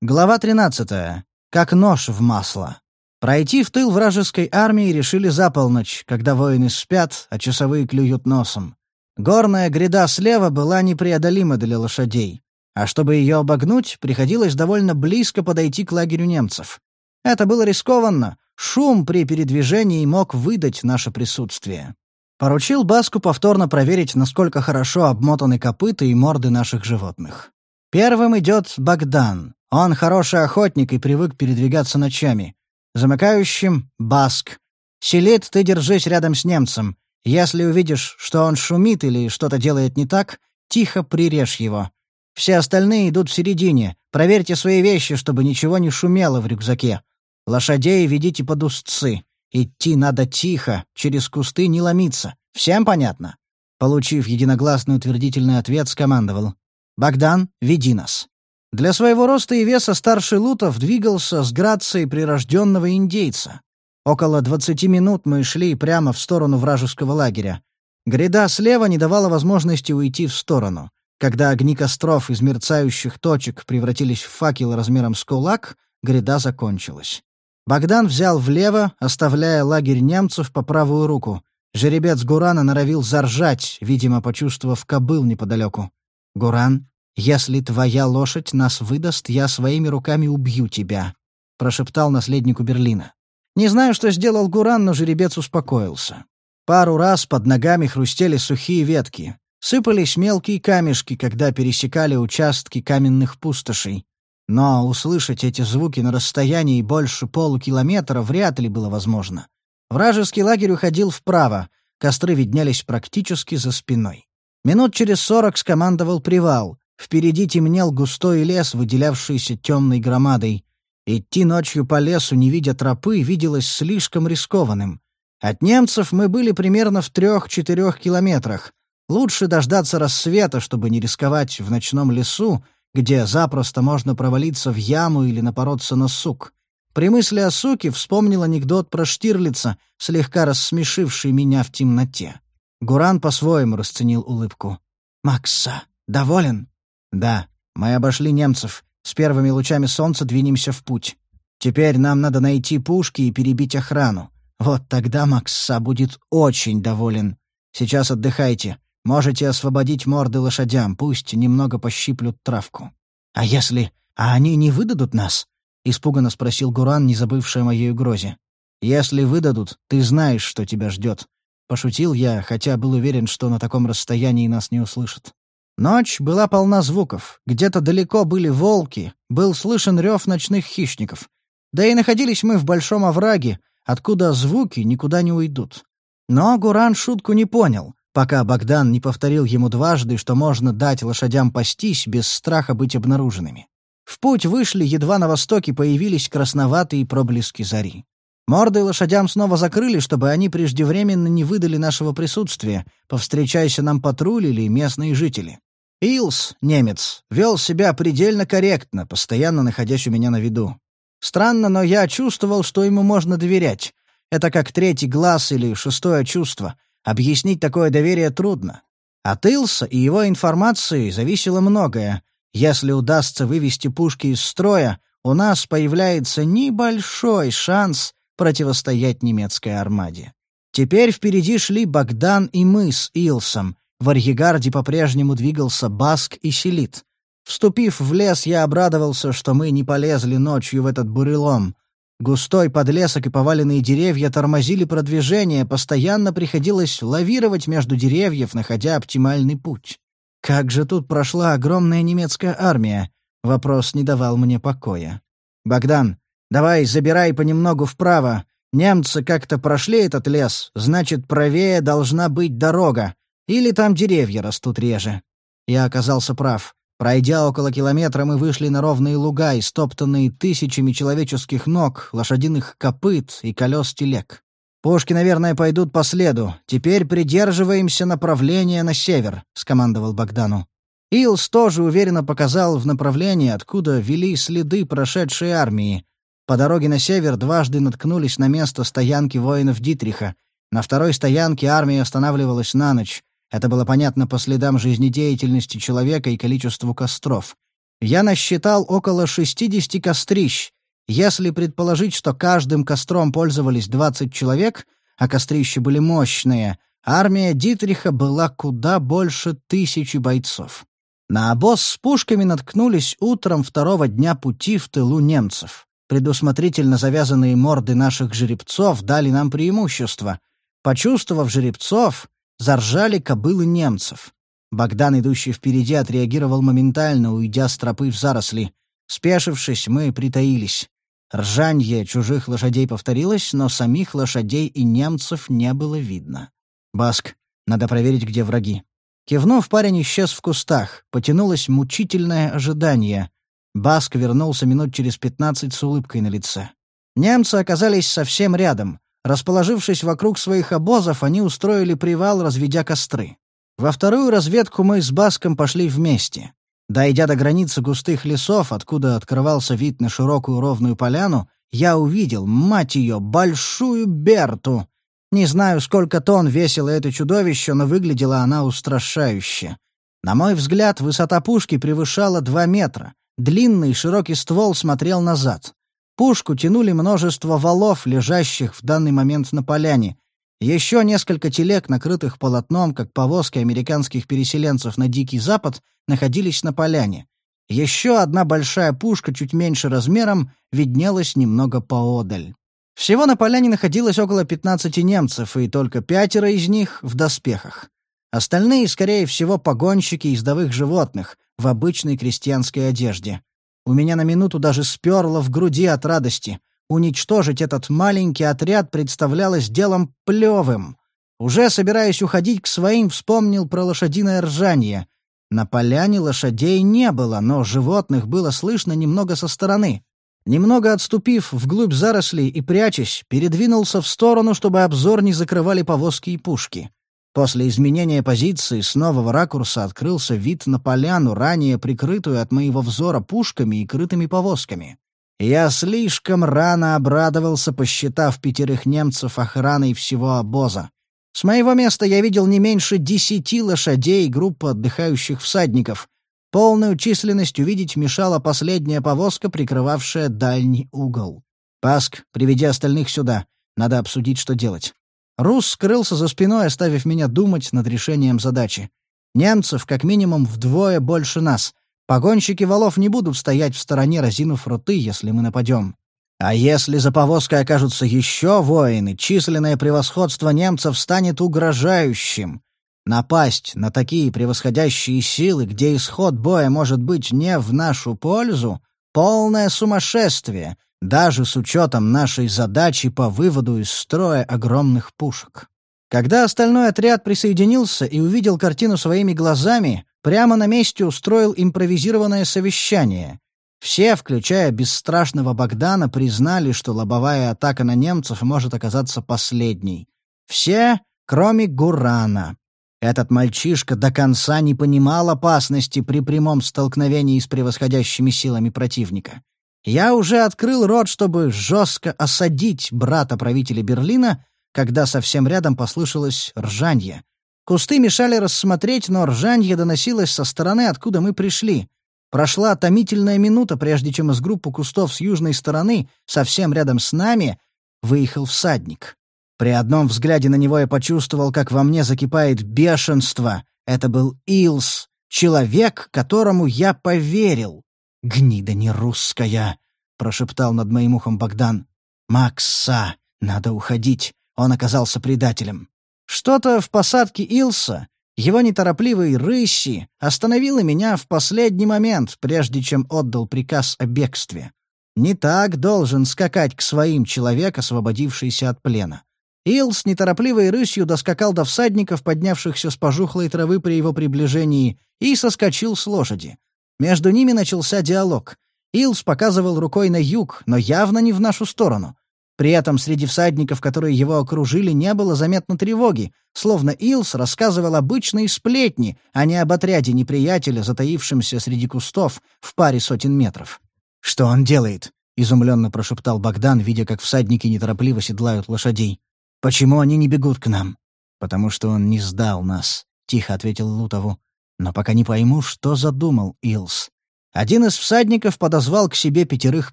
Глава 13. Как нож в масло. Пройти в тыл вражеской армии решили за полночь, когда воины спят, а часовые клюют носом. Горная гряда слева была непреодолима для лошадей, а чтобы ее обогнуть, приходилось довольно близко подойти к лагерю немцев. Это было рискованно, шум при передвижении мог выдать наше присутствие. Поручил Баску повторно проверить, насколько хорошо обмотаны копыта и морды наших животных. Первым идет Богдан. Он хороший охотник и привык передвигаться ночами. Замыкающим — Баск. Селит, ты держись рядом с немцем. Если увидишь, что он шумит или что-то делает не так, тихо прирежь его. Все остальные идут в середине. Проверьте свои вещи, чтобы ничего не шумело в рюкзаке. Лошадей ведите под узцы. Идти надо тихо, через кусты не ломиться. Всем понятно?» Получив единогласный утвердительный ответ, скомандовал. «Богдан, веди нас». Для своего роста и веса старший Лутов двигался с грацией прирожденного индейца. Около двадцати минут мы шли прямо в сторону вражеского лагеря. Гряда слева не давала возможности уйти в сторону. Когда огни костров из мерцающих точек превратились в факел размером с кулак, гряда закончилась. Богдан взял влево, оставляя лагерь немцев по правую руку. Жеребец Гурана норовил заржать, видимо, почувствовав кобыл неподалеку. «Гуран, «Если твоя лошадь нас выдаст, я своими руками убью тебя», — прошептал наследнику Берлина. Не знаю, что сделал Гуран, но жеребец успокоился. Пару раз под ногами хрустели сухие ветки. Сыпались мелкие камешки, когда пересекали участки каменных пустошей. Но услышать эти звуки на расстоянии больше полукилометра вряд ли было возможно. Вражеский лагерь уходил вправо, костры виднелись практически за спиной. Минут через сорок скомандовал привал, Впереди темнел густой лес, выделявшийся темной громадой. Идти ночью по лесу, не видя тропы, виделось слишком рискованным. От немцев мы были примерно в трех-четырех километрах. Лучше дождаться рассвета, чтобы не рисковать в ночном лесу, где запросто можно провалиться в яму или напороться на сук. При мысли о суке вспомнил анекдот про Штирлица, слегка рассмешивший меня в темноте. Гуран по-своему расценил улыбку. «Макса, доволен?» «Да, мы обошли немцев. С первыми лучами солнца двинемся в путь. Теперь нам надо найти пушки и перебить охрану. Вот тогда Макса будет очень доволен. Сейчас отдыхайте. Можете освободить морды лошадям, пусть немного пощиплют травку». «А если... А они не выдадут нас?» — испуганно спросил Гуран, не забывший о моей угрозе. «Если выдадут, ты знаешь, что тебя ждет». Пошутил я, хотя был уверен, что на таком расстоянии нас не услышат. Ночь была полна звуков. Где-то далеко были волки, был слышен рев ночных хищников. Да и находились мы в большом овраге, откуда звуки никуда не уйдут. Но Гуран шутку не понял, пока Богдан не повторил ему дважды, что можно дать лошадям пастись без страха быть обнаруженными. В путь вышли, едва на востоке появились красноватые проблески зари. Морды лошадям снова закрыли, чтобы они преждевременно не выдали нашего присутствия, повстречайся нам патруль или местные жители. Илс, немец, вел себя предельно корректно, постоянно находясь у меня на виду. Странно, но я чувствовал, что ему можно доверять. Это как третий глаз или шестое чувство. Объяснить такое доверие трудно. От Илса и его информации зависело многое. Если удастся вывести пушки из строя, у нас появляется небольшой шанс противостоять немецкой армаде. Теперь впереди шли Богдан и мы с Илсом, в Арьегарде по-прежнему двигался Баск и Селит. Вступив в лес, я обрадовался, что мы не полезли ночью в этот бурелом. Густой подлесок и поваленные деревья тормозили продвижение, постоянно приходилось лавировать между деревьев, находя оптимальный путь. Как же тут прошла огромная немецкая армия? Вопрос не давал мне покоя. «Богдан, давай забирай понемногу вправо. Немцы как-то прошли этот лес, значит, правее должна быть дорога. Или там деревья растут реже. Я оказался прав. Пройдя около километра, мы вышли на ровные луга, истоптанные тысячами человеческих ног, лошадиных копыт и колес телег. «Пушки, наверное, пойдут по следу. Теперь придерживаемся направления на север», — скомандовал Богдану. Илс тоже уверенно показал в направлении, откуда вели следы прошедшей армии. По дороге на север дважды наткнулись на место стоянки воинов Дитриха. На второй стоянке армия останавливалась на ночь. Это было понятно по следам жизнедеятельности человека и количеству костров. Я насчитал около 60 кострищ. Если предположить, что каждым костром пользовались 20 человек, а кострища были мощные, армия Дитриха была куда больше тысячи бойцов. На обоз с пушками наткнулись утром второго дня пути в тылу немцев. Предусмотрительно завязанные морды наших жеребцов дали нам преимущество. Почувствовав жеребцов, заржали кобылы немцев. Богдан, идущий впереди, отреагировал моментально, уйдя с тропы в заросли. Спешившись, мы притаились. Ржанье чужих лошадей повторилось, но самих лошадей и немцев не было видно. «Баск, надо проверить, где враги». Кивнув, парень исчез в кустах. Потянулось мучительное ожидание. Баск вернулся минут через пятнадцать с улыбкой на лице. Немцы оказались совсем рядом. Расположившись вокруг своих обозов, они устроили привал, разведя костры. Во вторую разведку мы с Баском пошли вместе. Дойдя до границы густых лесов, откуда открывался вид на широкую ровную поляну, я увидел, мать ее, большую Берту. Не знаю, сколько тонн весило это чудовище, но выглядела она устрашающе. На мой взгляд, высота пушки превышала два метра. Длинный широкий ствол смотрел назад. Пушку тянули множество валов, лежащих в данный момент на поляне. Еще несколько телег, накрытых полотном, как повозки американских переселенцев на Дикий Запад, находились на поляне. Еще одна большая пушка, чуть меньше размером, виднелась немного поодаль. Всего на поляне находилось около 15 немцев, и только пятеро из них в доспехах. Остальные, скорее всего, погонщики ездовых животных, в обычной крестьянской одежде. У меня на минуту даже сперло в груди от радости. Уничтожить этот маленький отряд представлялось делом плевым. Уже собираясь уходить к своим, вспомнил про лошадиное ржание. На поляне лошадей не было, но животных было слышно немного со стороны. Немного отступив вглубь зарослей и прячась, передвинулся в сторону, чтобы обзор не закрывали повозки и пушки. После изменения позиции с нового ракурса открылся вид на поляну, ранее прикрытую от моего взора пушками и крытыми повозками. Я слишком рано обрадовался, посчитав пятерых немцев охраной всего обоза. С моего места я видел не меньше десяти лошадей и группу отдыхающих всадников. Полную численность увидеть мешала последняя повозка, прикрывавшая дальний угол. «Паск, приведи остальных сюда. Надо обсудить, что делать». Рус скрылся за спиной, оставив меня думать над решением задачи. Немцев как минимум вдвое больше нас. Погонщики валов не будут стоять в стороне, разинув рты, если мы нападем. А если за повозкой окажутся еще воины, численное превосходство немцев станет угрожающим. Напасть на такие превосходящие силы, где исход боя может быть не в нашу пользу — полное сумасшествие — даже с учетом нашей задачи по выводу из строя огромных пушек. Когда остальной отряд присоединился и увидел картину своими глазами, прямо на месте устроил импровизированное совещание. Все, включая бесстрашного Богдана, признали, что лобовая атака на немцев может оказаться последней. Все, кроме Гурана. Этот мальчишка до конца не понимал опасности при прямом столкновении с превосходящими силами противника. Я уже открыл рот, чтобы жестко осадить брата правителя Берлина, когда совсем рядом послышалось ржанье. Кусты мешали рассмотреть, но ржанье доносилось со стороны, откуда мы пришли. Прошла томительная минута, прежде чем из группы кустов с южной стороны, совсем рядом с нами, выехал всадник. При одном взгляде на него я почувствовал, как во мне закипает бешенство. Это был Илс, человек, которому я поверил. «Гнида не русская!» — прошептал над моим ухом Богдан. «Макса! Надо уходить! Он оказался предателем!» Что-то в посадке Илса, его неторопливой рыси, остановило меня в последний момент, прежде чем отдал приказ о бегстве. Не так должен скакать к своим человек, освободившийся от плена. Илс неторопливой рысью доскакал до всадников, поднявшихся с пожухлой травы при его приближении, и соскочил с лошади. Между ними начался диалог. Илс показывал рукой на юг, но явно не в нашу сторону. При этом среди всадников, которые его окружили, не было заметно тревоги, словно Илс рассказывал обычные сплетни, а не об отряде неприятеля, затаившемся среди кустов в паре сотен метров. «Что он делает?» — изумленно прошептал Богдан, видя, как всадники неторопливо седлают лошадей. «Почему они не бегут к нам?» «Потому что он не сдал нас», — тихо ответил Лутову. Но пока не пойму, что задумал Илс. Один из всадников подозвал к себе пятерых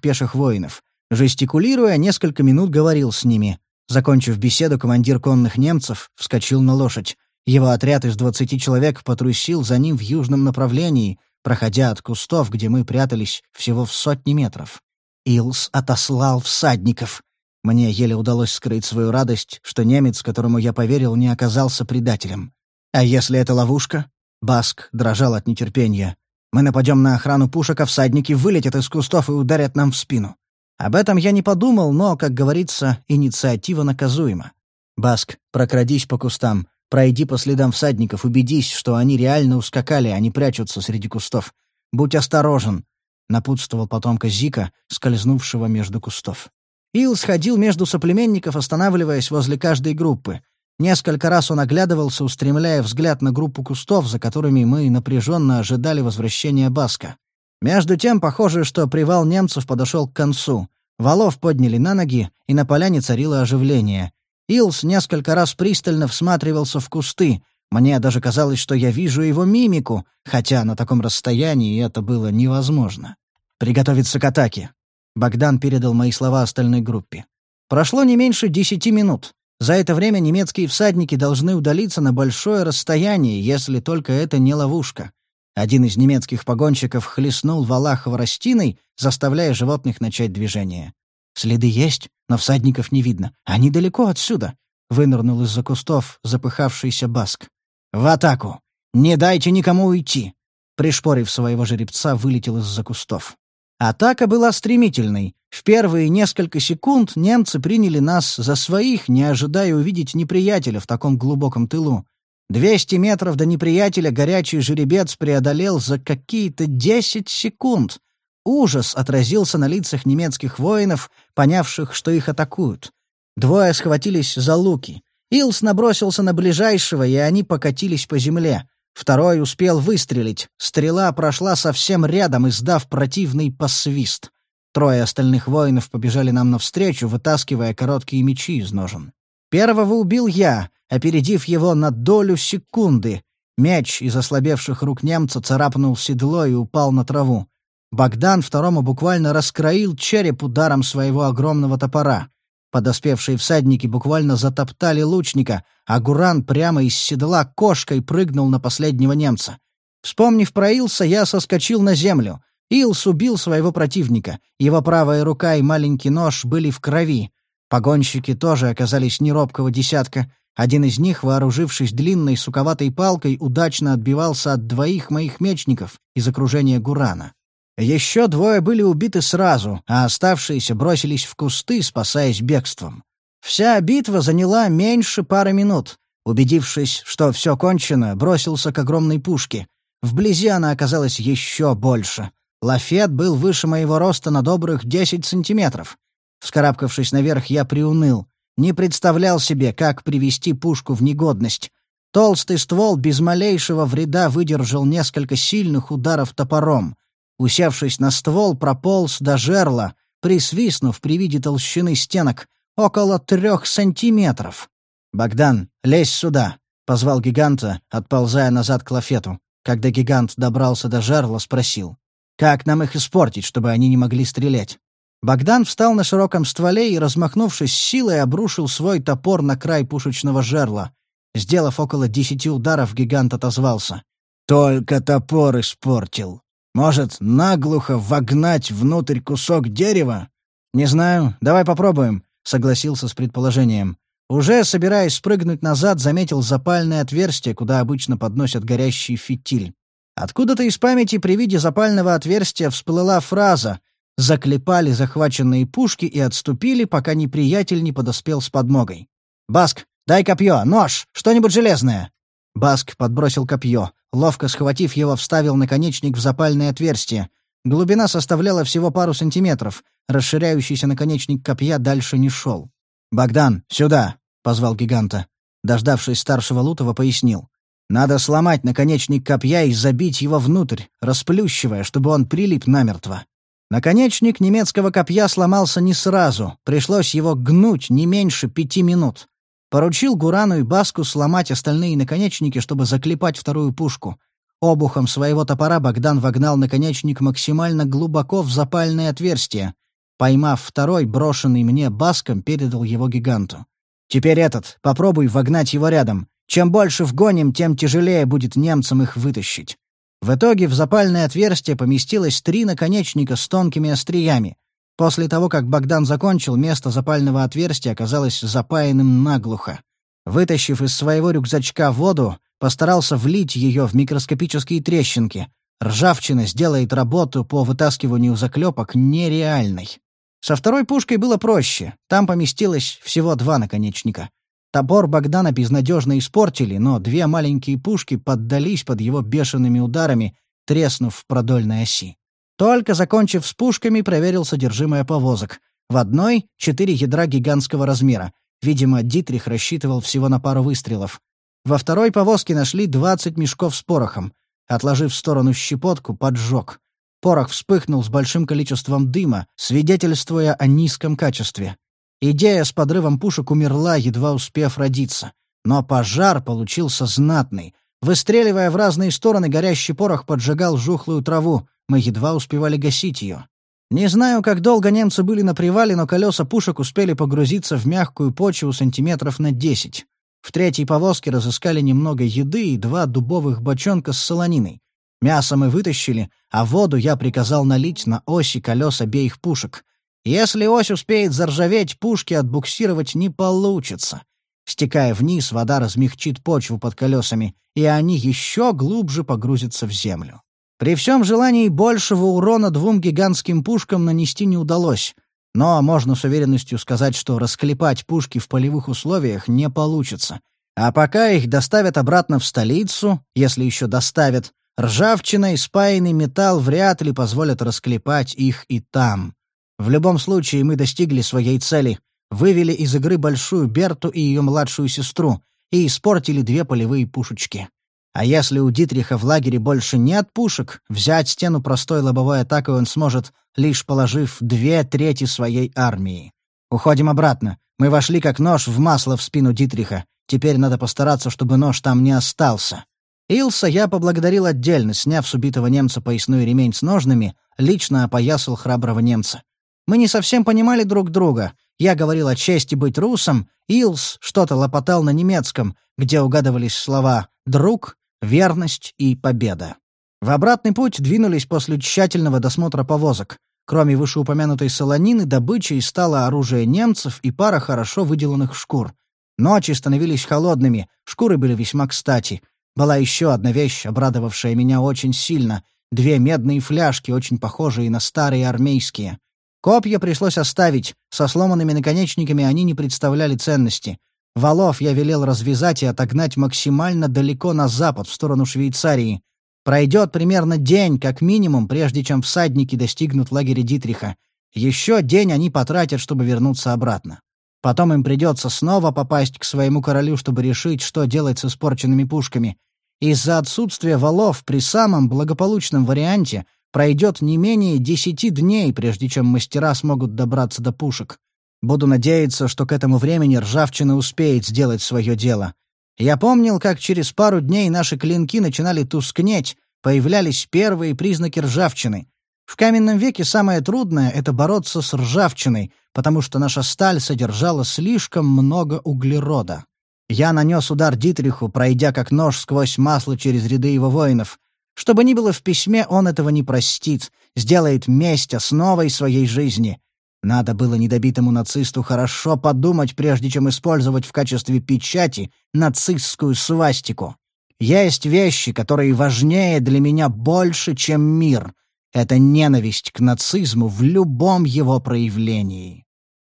пеших воинов. Жестикулируя, несколько минут говорил с ними. Закончив беседу, командир конных немцев вскочил на лошадь. Его отряд из двадцати человек потрусил за ним в южном направлении, проходя от кустов, где мы прятались, всего в сотни метров. Илс отослал всадников. Мне еле удалось скрыть свою радость, что немец, которому я поверил, не оказался предателем. А если это ловушка? Баск дрожал от нетерпения. Мы нападем на охрану пушек, а всадники вылетят из кустов и ударят нам в спину. Об этом я не подумал, но, как говорится, инициатива наказуема. Баск, прокрадись по кустам, Пройди по следам всадников, убедись, что они реально ускакали, а не прячутся среди кустов. Будь осторожен», — напутствовал потомка Зика, скользнувшего между кустов. Ил сходил между соплеменников, останавливаясь возле каждой группы. Несколько раз он оглядывался, устремляя взгляд на группу кустов, за которыми мы напряженно ожидали возвращения Баска. Между тем, похоже, что привал немцев подошел к концу. Валов подняли на ноги, и на поляне царило оживление. Илс несколько раз пристально всматривался в кусты. Мне даже казалось, что я вижу его мимику, хотя на таком расстоянии это было невозможно. «Приготовиться к атаке», — Богдан передал мои слова остальной группе. Прошло не меньше десяти минут. За это время немецкие всадники должны удалиться на большое расстояние, если только это не ловушка. Один из немецких погонщиков хлестнул вала хворостиной, заставляя животных начать движение. Следы есть, но всадников не видно. Они далеко отсюда. Вынырнул из-за кустов запыхавшийся Баск. «В атаку! Не дайте никому уйти!» Пришпорив своего жеребца, вылетел из-за кустов. Атака была стремительной. В первые несколько секунд немцы приняли нас за своих, не ожидая увидеть неприятеля в таком глубоком тылу. Двести метров до неприятеля горячий жеребец преодолел за какие-то десять секунд. Ужас отразился на лицах немецких воинов, понявших, что их атакуют. Двое схватились за луки. Илс набросился на ближайшего, и они покатились по земле. Второй успел выстрелить. Стрела прошла совсем рядом, издав противный посвист. Трое остальных воинов побежали нам навстречу, вытаскивая короткие мечи из ножен. Первого убил я, опередив его на долю секунды. Меч из ослабевших рук немца царапнул седло и упал на траву. Богдан второму буквально раскроил череп ударом своего огромного топора. Подоспевшие всадники буквально затоптали лучника, а Гуран прямо из седла кошкой прыгнул на последнего немца. Вспомнив про Илса, я соскочил на землю. Илс убил своего противника. Его правая рука и маленький нож были в крови. Погонщики тоже оказались неробкого десятка. Один из них, вооружившись длинной суковатой палкой, удачно отбивался от двоих моих мечников из окружения Гурана. Еще двое были убиты сразу, а оставшиеся бросились в кусты, спасаясь бегством. Вся битва заняла меньше пары минут. Убедившись, что все кончено, бросился к огромной пушке. Вблизи она оказалась еще больше. Лафет был выше моего роста на добрых десять сантиметров. Вскарабкавшись наверх, я приуныл. Не представлял себе, как привести пушку в негодность. Толстый ствол без малейшего вреда выдержал несколько сильных ударов топором. Усевшись на ствол, прополз до жерла, присвистнув при виде толщины стенок, около трех сантиметров. «Богдан, лезь сюда!» — позвал гиганта, отползая назад к лафету. Когда гигант добрался до жерла, спросил. «Как нам их испортить, чтобы они не могли стрелять?» Богдан встал на широком стволе и, размахнувшись силой, обрушил свой топор на край пушечного жерла. Сделав около десяти ударов, гигант отозвался. «Только топор испортил. Может, наглухо вогнать внутрь кусок дерева? Не знаю, давай попробуем, согласился с предположением. Уже собираясь спрыгнуть назад, заметил запальное отверстие, куда обычно подносят горящий фитиль. Откуда-то из памяти при виде запального отверстия всплыла фраза «Заклепали захваченные пушки и отступили, пока неприятель не подоспел с подмогой». «Баск, дай копье, нож, что-нибудь железное!» Баск подбросил копье. Ловко схватив его, вставил наконечник в запальное отверстие. Глубина составляла всего пару сантиметров. Расширяющийся наконечник копья дальше не шел. «Богдан, сюда!» — позвал гиганта. Дождавшись старшего Лутова, пояснил. «Надо сломать наконечник копья и забить его внутрь, расплющивая, чтобы он прилип намертво». Наконечник немецкого копья сломался не сразу, пришлось его гнуть не меньше пяти минут. Поручил Гурану и Баску сломать остальные наконечники, чтобы заклепать вторую пушку. Обухом своего топора Богдан вогнал наконечник максимально глубоко в запальное отверстие. Поймав второй, брошенный мне баском, передал его гиганту. «Теперь этот. Попробуй вогнать его рядом. Чем больше вгоним, тем тяжелее будет немцам их вытащить». В итоге в запальное отверстие поместилось три наконечника с тонкими остриями. После того, как Богдан закончил, место запального отверстия оказалось запаянным наглухо. Вытащив из своего рюкзачка воду, постарался влить ее в микроскопические трещинки. Ржавчина сделает работу по вытаскиванию заклепок нереальной. Со второй пушкой было проще. Там поместилось всего два наконечника. Топор Богдана безнадежно испортили, но две маленькие пушки поддались под его бешеными ударами, треснув в продольной оси. Только закончив с пушками, проверил содержимое повозок. В одной — четыре ядра гигантского размера. Видимо, Дитрих рассчитывал всего на пару выстрелов. Во второй повозке нашли 20 мешков с порохом. Отложив в сторону щепотку, поджег. Порох вспыхнул с большим количеством дыма, свидетельствуя о низком качестве. Идея с подрывом пушек умерла, едва успев родиться. Но пожар получился знатный. Выстреливая в разные стороны, горящий порох поджигал жухлую траву. Мы едва успевали гасить ее. Не знаю, как долго немцы были на привале, но колеса пушек успели погрузиться в мягкую почву сантиметров на десять. В третьей повозке разыскали немного еды и два дубовых бочонка с солониной. Мясо мы вытащили, а воду я приказал налить на оси колес обеих пушек. Если ось успеет заржаветь, пушки отбуксировать не получится. Стекая вниз, вода размягчит почву под колесами, и они еще глубже погрузятся в землю. При всем желании большего урона двум гигантским пушкам нанести не удалось, но можно с уверенностью сказать, что расклепать пушки в полевых условиях не получится. А пока их доставят обратно в столицу, если еще доставят, ржавчина и спаянный металл вряд ли позволят расклепать их и там. В любом случае мы достигли своей цели, вывели из игры Большую Берту и ее младшую сестру и испортили две полевые пушечки. А если у Дитриха в лагере больше нет пушек, взять стену простой лобовой атакой он сможет, лишь положив две трети своей армии. Уходим обратно. Мы вошли как нож в масло в спину Дитриха. Теперь надо постараться, чтобы нож там не остался. Илса я поблагодарил отдельно, сняв с убитого немца поясной ремень с ножными, лично опоясал храброго немца. Мы не совсем понимали друг друга. Я говорил о чести быть русом, Илс что-то лопотал на немецком, где угадывались слова «друг» верность и победа. В обратный путь двинулись после тщательного досмотра повозок. Кроме вышеупомянутой солонины, добычей стало оружие немцев и пара хорошо выделанных шкур. Ночи становились холодными, шкуры были весьма кстати. Была еще одна вещь, обрадовавшая меня очень сильно. Две медные фляжки, очень похожие на старые армейские. Копья пришлось оставить, со сломанными наконечниками они не представляли ценности. Валов я велел развязать и отогнать максимально далеко на запад, в сторону Швейцарии. Пройдет примерно день, как минимум, прежде чем всадники достигнут лагеря Дитриха. Еще день они потратят, чтобы вернуться обратно. Потом им придется снова попасть к своему королю, чтобы решить, что делать с испорченными пушками. Из-за отсутствия валов при самом благополучном варианте пройдет не менее десяти дней, прежде чем мастера смогут добраться до пушек. Буду надеяться, что к этому времени ржавчина успеет сделать свое дело. Я помнил, как через пару дней наши клинки начинали тускнеть, появлялись первые признаки ржавчины. В каменном веке самое трудное — это бороться с ржавчиной, потому что наша сталь содержала слишком много углерода. Я нанес удар Дитриху, пройдя как нож сквозь масло через ряды его воинов. Что бы ни было в письме, он этого не простит, сделает месть основой своей жизни. Надо было недобитому нацисту хорошо подумать, прежде чем использовать в качестве печати нацистскую свастику. Есть вещи, которые важнее для меня больше, чем мир. Это ненависть к нацизму в любом его проявлении.